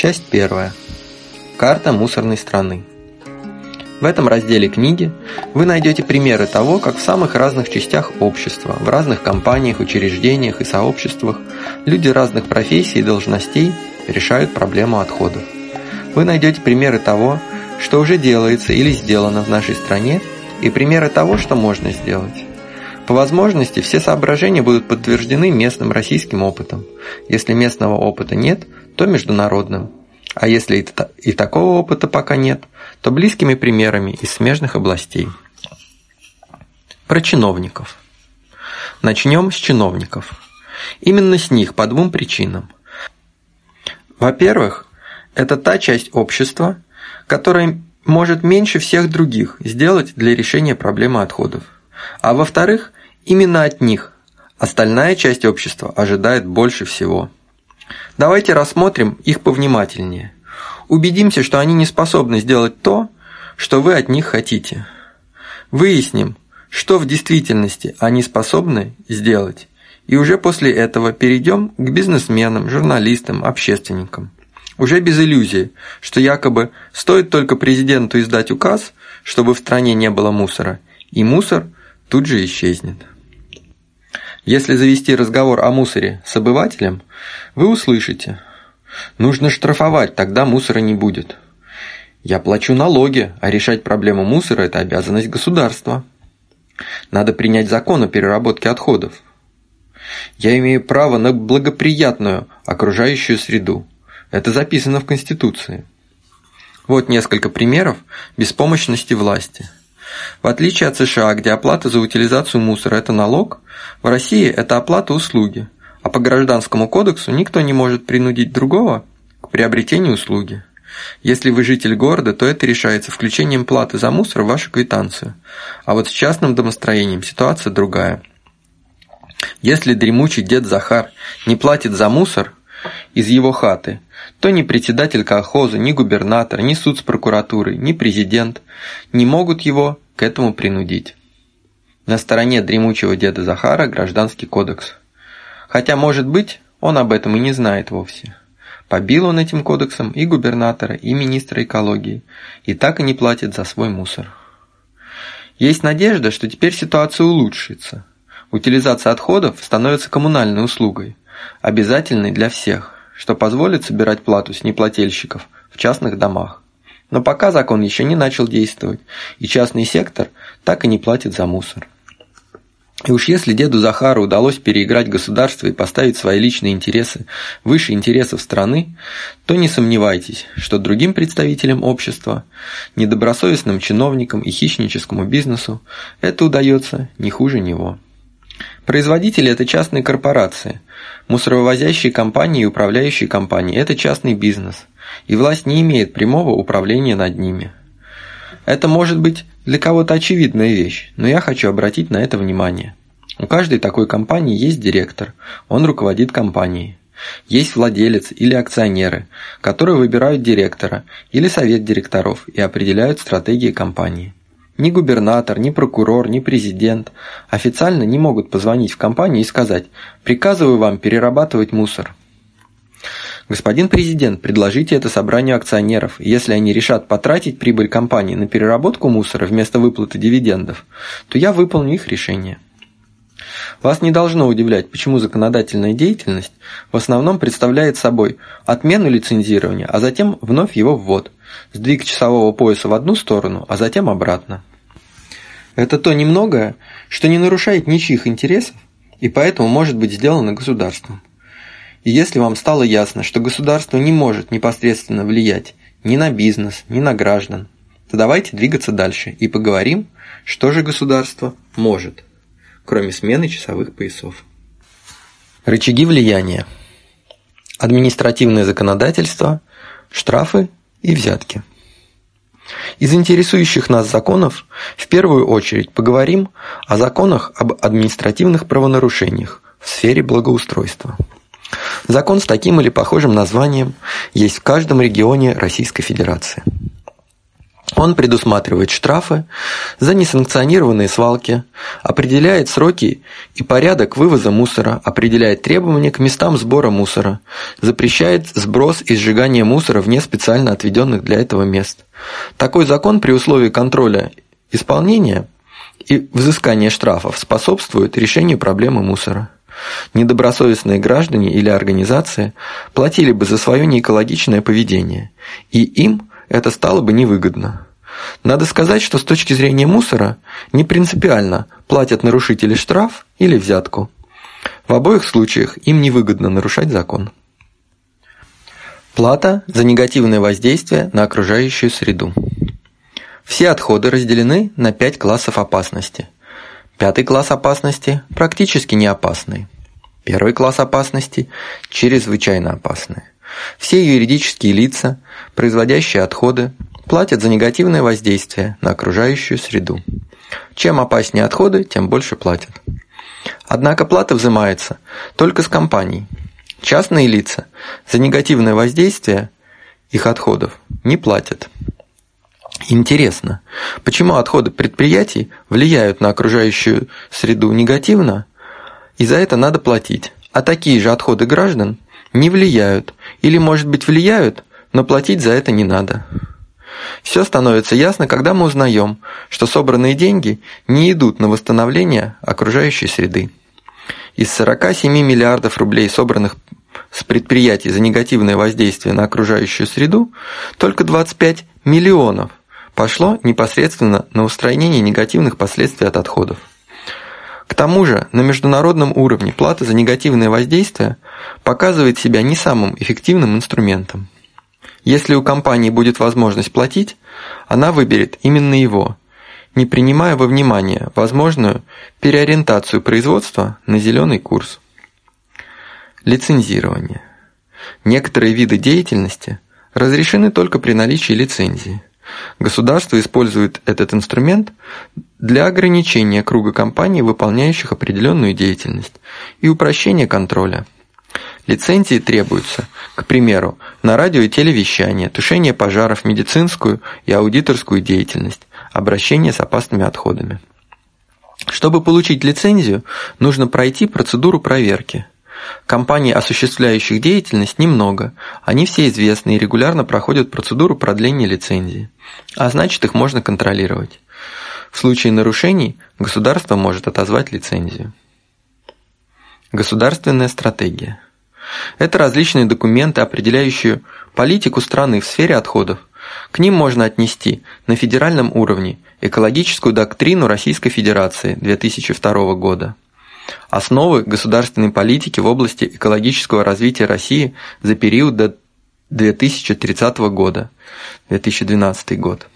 Часть первая. Карта мусорной страны. В этом разделе книги вы найдете примеры того, как в самых разных частях общества, в разных компаниях, учреждениях и сообществах люди разных профессий и должностей решают проблему отходов. Вы найдете примеры того, что уже делается или сделано в нашей стране, и примеры того, что можно сделать. По возможности все соображения будут подтверждены местным российским опытом. Если местного опыта нет, то международным. А если и такого опыта пока нет, то близкими примерами из смежных областей. Про чиновников. Начнем с чиновников. Именно с них по двум причинам. Во-первых, это та часть общества, которая может меньше всех других сделать для решения проблемы отходов. А во-вторых, именно от них остальная часть общества ожидает больше всего. Давайте рассмотрим их повнимательнее. Убедимся, что они не способны сделать то, что вы от них хотите. Выясним, что в действительности они способны сделать, и уже после этого перейдем к бизнесменам, журналистам, общественникам. Уже без иллюзии, что якобы стоит только президенту издать указ, чтобы в стране не было мусора, и мусор тут же исчезнет. Если завести разговор о мусоре с обывателем, вы услышите. Нужно штрафовать, тогда мусора не будет. Я плачу налоги, а решать проблему мусора – это обязанность государства. Надо принять закон о переработке отходов. Я имею право на благоприятную окружающую среду. Это записано в Конституции. Вот несколько примеров беспомощности власти – в отличие от США, где оплата за утилизацию мусора – это налог, в России это оплата услуги, а по Гражданскому кодексу никто не может принудить другого к приобретению услуги. Если вы житель города, то это решается включением платы за мусор в вашу квитанцию. А вот с частным домостроением ситуация другая. Если дремучий дед Захар не платит за мусор из его хаты, то ни председатель колхоза, ни губернатор, ни суд с прокуратурой, ни президент не могут его к этому принудить. На стороне дремучего деда Захара гражданский кодекс. Хотя, может быть, он об этом и не знает вовсе. Побил он этим кодексом и губернатора, и министра экологии, и так и не платит за свой мусор. Есть надежда, что теперь ситуация улучшится. Утилизация отходов становится коммунальной услугой, обязательной для всех, что позволит собирать плату с неплательщиков в частных домах. Но пока закон еще не начал действовать, и частный сектор так и не платит за мусор. И уж если деду Захару удалось переиграть государство и поставить свои личные интересы выше интересов страны, то не сомневайтесь, что другим представителям общества, недобросовестным чиновникам и хищническому бизнесу это удается не хуже него. Производители – это частные корпорации, мусоровозящие компании и управляющие компании – это частный бизнес, и власть не имеет прямого управления над ними. Это может быть для кого-то очевидная вещь, но я хочу обратить на это внимание. У каждой такой компании есть директор, он руководит компанией. Есть владелец или акционеры, которые выбирают директора или совет директоров и определяют стратегии компании. Ни губернатор, ни прокурор, ни президент официально не могут позвонить в компанию и сказать «приказываю вам перерабатывать мусор». Господин президент, предложите это собранию акционеров. Если они решат потратить прибыль компании на переработку мусора вместо выплаты дивидендов, то я выполню их решение. Вас не должно удивлять, почему законодательная деятельность в основном представляет собой отмену лицензирования, а затем вновь его ввод, сдвиг часового пояса в одну сторону, а затем обратно. Это то немногое, что не нарушает ничьих интересов и поэтому может быть сделано государством. И если вам стало ясно, что государство не может непосредственно влиять ни на бизнес, ни на граждан, то давайте двигаться дальше и поговорим, что же государство может, кроме смены часовых поясов. Рычаги влияния. Административное законодательство, штрафы и взятки. Из интересующих нас законов в первую очередь поговорим о законах об административных правонарушениях в сфере благоустройства. Закон с таким или похожим названием есть в каждом регионе Российской Федерации. Он предусматривает штрафы за несанкционированные свалки, определяет сроки и порядок вывоза мусора, определяет требования к местам сбора мусора, запрещает сброс и сжигание мусора вне специально отведенных для этого мест. Такой закон при условии контроля исполнения и взыскания штрафов способствует решению проблемы мусора. Недобросовестные граждане или организации платили бы за свое неэкологичное поведение, и им это стало бы невыгодно. Надо сказать, что с точки зрения мусора не принципиально, платят нарушители штраф или взятку. В обоих случаях им невыгодно нарушать закон. Плата за негативное воздействие на окружающую среду. Все отходы разделены на пять классов опасности. Пятый класс опасности практически не опасный. Первый класс опасности чрезвычайно опасный. Все юридические лица, производящие отходы, платят за негативное воздействие на окружающую среду. Чем опаснее отходы, тем больше платят. Однако плата взимается только с компаний. Частные лица за негативное воздействие их отходов не платят. Интересно, почему отходы предприятий влияют на окружающую среду негативно, и за это надо платить, а такие же отходы граждан не влияют, или, может быть, влияют, но платить за это не надо. Все становится ясно, когда мы узнаем, что собранные деньги не идут на восстановление окружающей среды. Из 47 миллиардов рублей, собранных с предприятий за негативное воздействие на окружающую среду, только 25 миллионов пошло непосредственно на устранение негативных последствий от отходов. К тому же на международном уровне плата за негативное воздействие показывает себя не самым эффективным инструментом. Если у компании будет возможность платить, она выберет именно его, не принимая во внимание возможную переориентацию производства на зеленый курс. Лицензирование. Некоторые виды деятельности разрешены только при наличии лицензии. Государство использует этот инструмент для ограничения круга компаний, выполняющих определенную деятельность, и упрощения контроля. Лицензии требуются, к примеру, на радио и телевещание, тушение пожаров, медицинскую и аудиторскую деятельность, обращение с опасными отходами. Чтобы получить лицензию, нужно пройти процедуру проверки – Компаний, осуществляющих деятельность, немного. Они все известны и регулярно проходят процедуру продления лицензии. А значит, их можно контролировать. В случае нарушений государство может отозвать лицензию. Государственная стратегия. Это различные документы, определяющие политику страны в сфере отходов. К ним можно отнести на федеральном уровне экологическую доктрину Российской Федерации 2002 года, Основы государственной политики в области экологического развития России за период до 2030 года, 2012 год.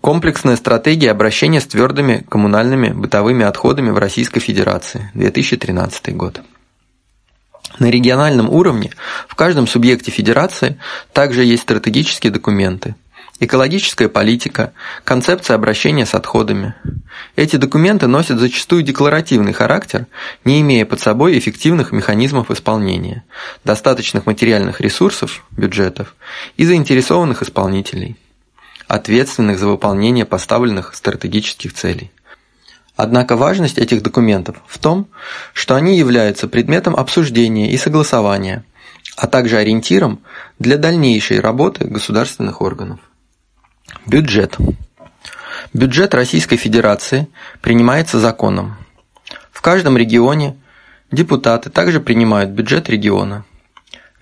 Комплексная стратегия обращения с твердыми коммунальными бытовыми отходами в Российской Федерации, 2013 год. На региональном уровне в каждом субъекте федерации также есть стратегические документы – экологическая политика, концепция обращения с отходами. Эти документы носят зачастую декларативный характер, не имея под собой эффективных механизмов исполнения, достаточных материальных ресурсов, бюджетов и заинтересованных исполнителей, ответственных за выполнение поставленных стратегических целей. Однако важность этих документов в том, что они являются предметом обсуждения и согласования, а также ориентиром для дальнейшей работы государственных органов. Бюджет. Бюджет Российской Федерации принимается законом. В каждом регионе депутаты также принимают бюджет региона.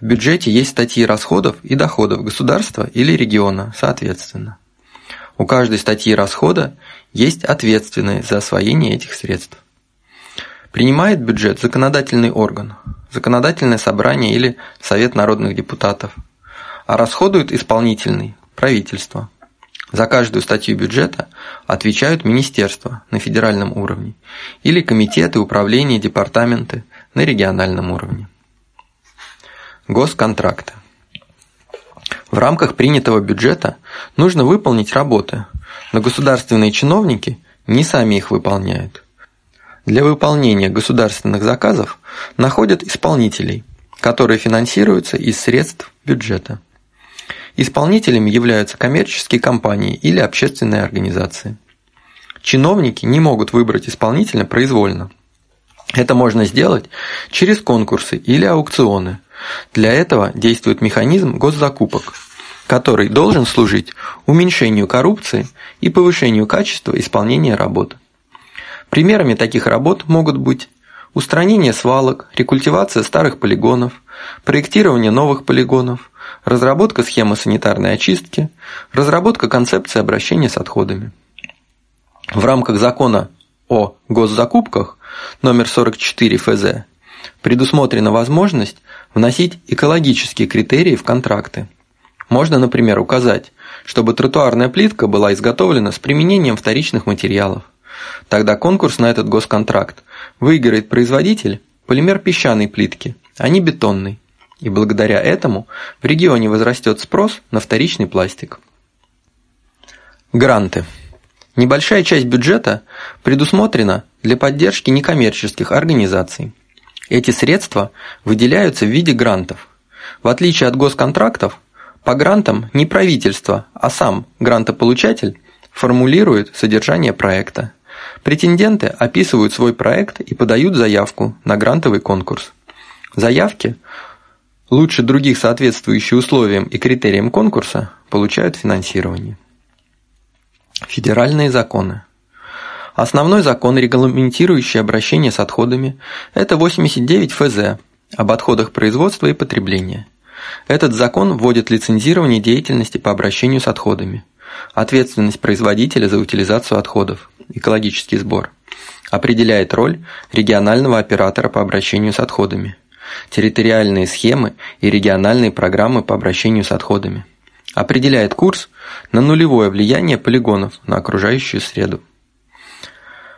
В бюджете есть статьи расходов и доходов государства или региона, соответственно. У каждой статьи расхода есть ответственные за освоение этих средств. Принимает бюджет законодательный орган, законодательное собрание или Совет народных депутатов, а расходует исполнительный – правительство. За каждую статью бюджета отвечают министерства на федеральном уровне или комитеты, управления, департаменты на региональном уровне. Госконтракты. В рамках принятого бюджета нужно выполнить работы, но государственные чиновники не сами их выполняют. Для выполнения государственных заказов находят исполнителей, которые финансируются из средств бюджета. Исполнителями являются коммерческие компании или общественные организации. Чиновники не могут выбрать исполнителя произвольно. Это можно сделать через конкурсы или аукционы. Для этого действует механизм госзакупок, который должен служить уменьшению коррупции и повышению качества исполнения работ. Примерами таких работ могут быть устранение свалок, рекультивация старых полигонов, проектирование новых полигонов, разработка схемы санитарной очистки, разработка концепции обращения с отходами. В рамках закона о госзакупках номер 44 ФЗ предусмотрена возможность вносить экологические критерии в контракты. Можно, например, указать, чтобы тротуарная плитка была изготовлена с применением вторичных материалов. Тогда конкурс на этот госконтракт выиграет производитель полимер песчаной плитки, а не бетонный. И благодаря этому в регионе возрастет спрос на вторичный пластик. Гранты. Небольшая часть бюджета предусмотрена для поддержки некоммерческих организаций. Эти средства выделяются в виде грантов. В отличие от госконтрактов, по грантам не правительство, а сам грантополучатель формулирует содержание проекта. Претенденты описывают свой проект и подают заявку на грантовый конкурс. Заявки, лучше других соответствующие условиям и критериям конкурса, получают финансирование. Федеральные законы. Основной закон, регламентирующий обращение с отходами, это 89 ФЗ об отходах производства и потребления. Этот закон вводит лицензирование деятельности по обращению с отходами, ответственность производителя за утилизацию отходов, экологический сбор, определяет роль регионального оператора по обращению с отходами, территориальные схемы и региональные программы по обращению с отходами, определяет курс на нулевое влияние полигонов на окружающую среду,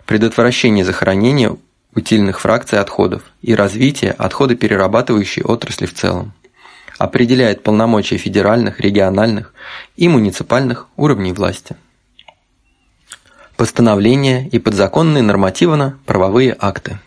предотвращение захоронения утильных фракций отходов и развитие отходоперерабатывающей отрасли в целом, определяет полномочия федеральных, региональных и муниципальных уровней власти. Постановления и подзаконные нормативно-правовые акты.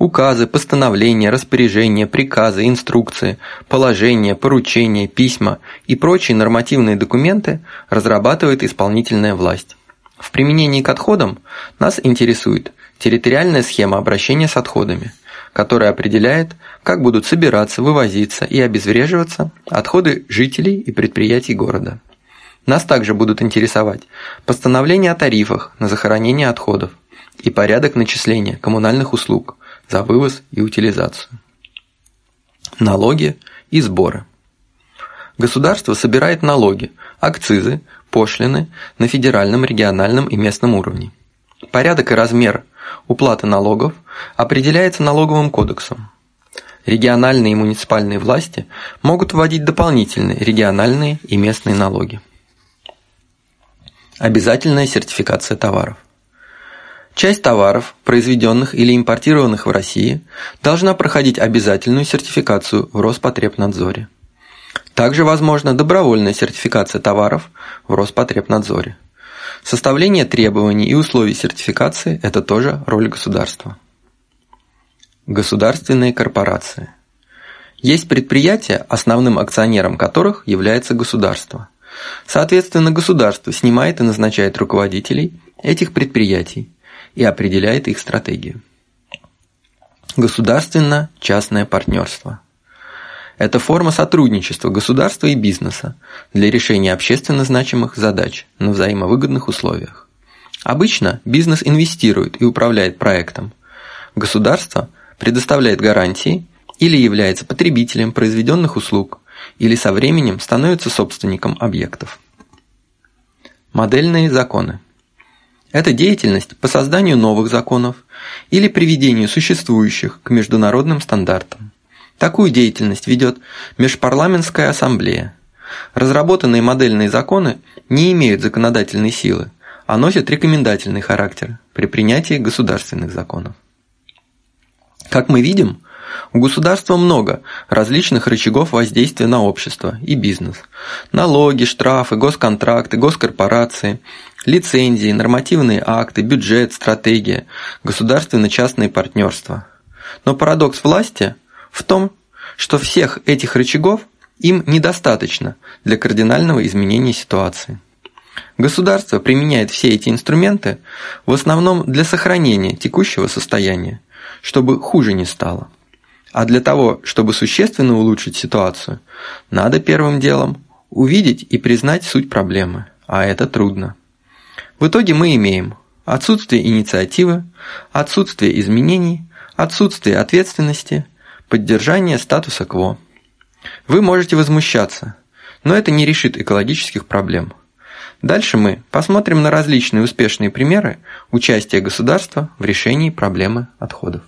Указы, постановления, распоряжения, приказы, инструкции, положения, поручения, письма и прочие нормативные документы разрабатывает исполнительная власть. В применении к отходам нас интересует территориальная схема обращения с отходами, которая определяет, как будут собираться, вывозиться и обезвреживаться отходы жителей и предприятий города. Нас также будут интересовать постановления о тарифах на захоронение отходов и порядок начисления коммунальных услуг за вывоз и утилизацию. Налоги и сборы. Государство собирает налоги, акцизы, пошлины на федеральном, региональном и местном уровне. Порядок и размер уплаты налогов определяется налоговым кодексом. Региональные и муниципальные власти могут вводить дополнительные региональные и местные налоги. Обязательная сертификация товаров. Часть товаров, произведенных или импортированных в России, должна проходить обязательную сертификацию в Роспотребнадзоре. Также возможна добровольная сертификация товаров в Роспотребнадзоре. Составление требований и условий сертификации – это тоже роль государства. Государственные корпорации. Есть предприятия, основным акционером которых является государство. Соответственно, государство снимает и назначает руководителей этих предприятий и определяет их стратегию. Государственно-частное партнерство. Это форма сотрудничества государства и бизнеса для решения общественно значимых задач на взаимовыгодных условиях. Обычно бизнес инвестирует и управляет проектом. Государство предоставляет гарантии или является потребителем произведенных услуг, или со временем становится собственником объектов. Модельные законы. Это деятельность по созданию новых законов или приведению существующих к международным стандартам. Такую деятельность ведет Межпарламентская ассамблея. Разработанные модельные законы не имеют законодательной силы, а носят рекомендательный характер при принятии государственных законов. Как мы видим, у государства много различных рычагов воздействия на общество и бизнес. Налоги, штрафы, госконтракты, госкорпорации, лицензии, нормативные акты, бюджет, стратегия, государственно-частные партнерства. Но парадокс власти в том, что всех этих рычагов им недостаточно для кардинального изменения ситуации. Государство применяет все эти инструменты в основном для сохранения текущего состояния, чтобы хуже не стало. А для того, чтобы существенно улучшить ситуацию, надо первым делом увидеть и признать суть проблемы, а это трудно. В итоге мы имеем отсутствие инициативы, отсутствие изменений, отсутствие ответственности, поддержание статуса кво. Вы можете возмущаться, но это не решит экологических проблем. Дальше мы посмотрим на различные успешные примеры участия государства в решении проблемы отходов.